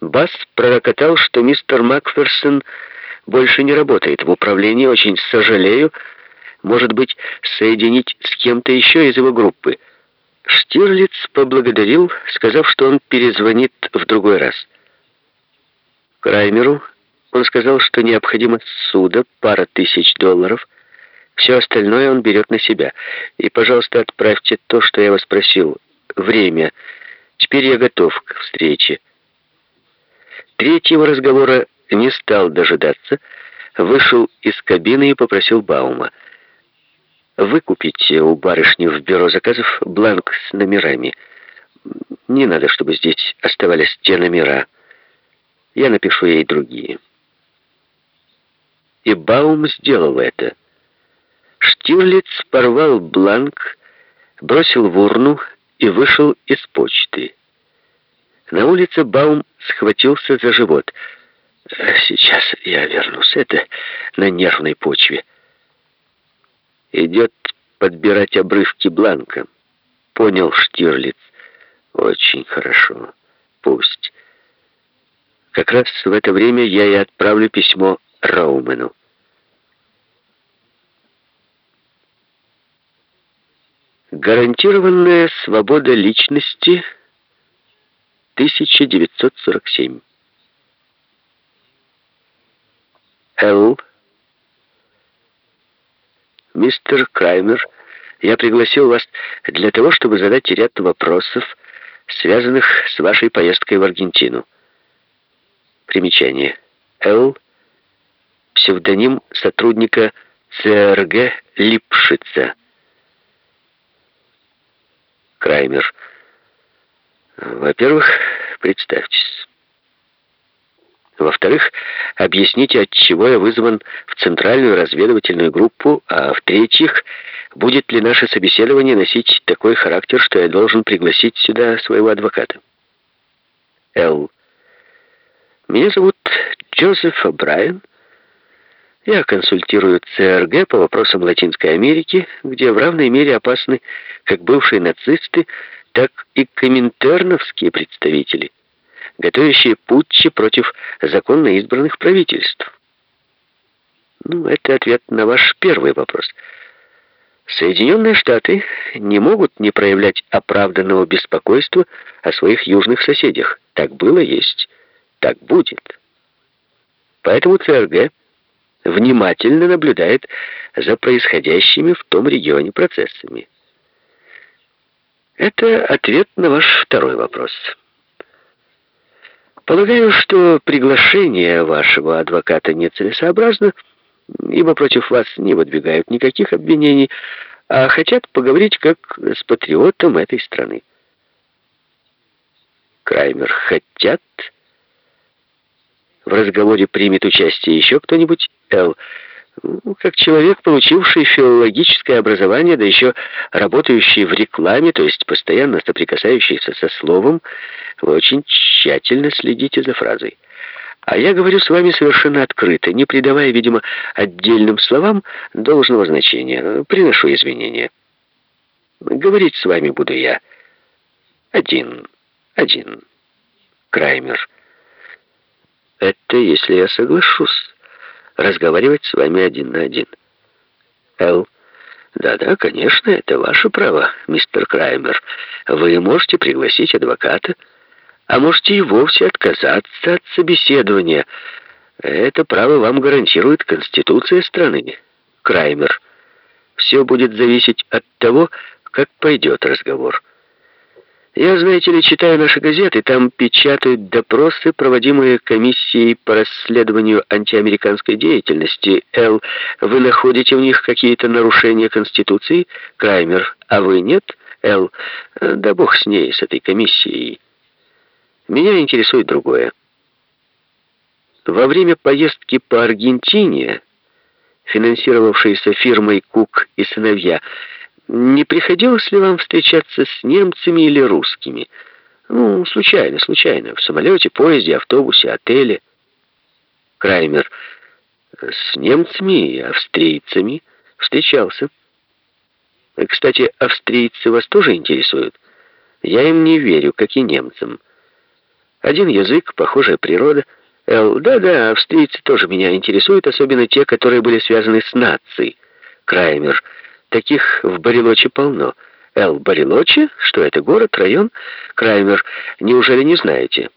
Бас пророкотал, что мистер Макферсон больше не работает в управлении, очень сожалею, может быть, соединить с кем-то еще из его группы. Штирлиц поблагодарил, сказав, что он перезвонит в другой раз. Краймеру он сказал, что необходимо суда, пара тысяч долларов. Все остальное он берет на себя. И, пожалуйста, отправьте то, что я вас просил. Время. Теперь я готов к встрече. Третьего разговора не стал дожидаться, вышел из кабины и попросил Баума. «Выкупите у барышни в бюро заказов бланк с номерами. Не надо, чтобы здесь оставались те номера. Я напишу ей другие». И Баум сделал это. Штирлиц порвал бланк, бросил в урну и вышел из почты. На улице Баум схватился за живот. «Сейчас я вернусь. Это на нервной почве». «Идет подбирать обрывки бланка», — понял Штирлиц. «Очень хорошо. Пусть. Как раз в это время я и отправлю письмо Роумену». Гарантированная свобода личности 1947 Л. Мистер Краймер, я пригласил вас для того, чтобы задать ряд вопросов, связанных с вашей поездкой в Аргентину. Примечание. Л. Псевдоним сотрудника ЦРГ Липшица. Краймер. Во-первых, представьтесь. Во-вторых, объясните, от чего я вызван в Центральную разведывательную группу, а в-третьих, будет ли наше собеседование носить такой характер, что я должен пригласить сюда своего адвоката. Л. Меня зовут Джозеф О'Брайен. Я консультирую ЦРГ по вопросам Латинской Америки, где в равной мере опасны как бывшие нацисты, так и коминтерновские представители, готовящие путчи против законно избранных правительств. Ну, это ответ на ваш первый вопрос. Соединенные Штаты не могут не проявлять оправданного беспокойства о своих южных соседях. Так было, есть, так будет. Поэтому ЦРГ внимательно наблюдает за происходящими в том регионе процессами. Это ответ на ваш второй вопрос. Полагаю, что приглашение вашего адвоката нецелесообразно, ибо против вас не выдвигают никаких обвинений, а хотят поговорить как с патриотом этой страны. Краймер хотят в разговоре примет участие еще кто-нибудь? Эл, ну, как человек, получивший филологическое образование, да еще работающий в рекламе, то есть постоянно соприкасающийся со словом, вы очень тщательно следите за фразой. А я говорю с вами совершенно открыто, не придавая, видимо, отдельным словам должного значения. Приношу извинения. Говорить с вами буду я. Один. Один. Краймер. Это если я соглашусь разговаривать с вами один на один. Эл. Да-да, конечно, это ваше право, мистер Краймер. Вы можете пригласить адвоката, а можете и вовсе отказаться от собеседования. Это право вам гарантирует Конституция страны. Краймер. Все будет зависеть от того, как пойдет разговор. Я, знаете ли, читаю наши газеты, там печатают допросы, проводимые комиссией по расследованию антиамериканской деятельности. Л, вы находите в них какие-то нарушения Конституции? Краймер, а вы нет? Л, да бог с ней, с этой комиссией. Меня интересует другое. Во время поездки по Аргентине, финансировавшейся фирмой «Кук и сыновья», не приходилось ли вам встречаться с немцами или русскими? Ну, случайно, случайно. В самолете, поезде, автобусе, отеле. Краймер. С немцами и австрийцами встречался. Кстати, австрийцы вас тоже интересуют? Я им не верю, как и немцам. Один язык, похожая природа. Эл, да-да, австрийцы тоже меня интересуют, особенно те, которые были связаны с нацией. Краймер, таких в Барелоче полно. Эл, Барелоче? Что это, город, район? Краймер, неужели не знаете?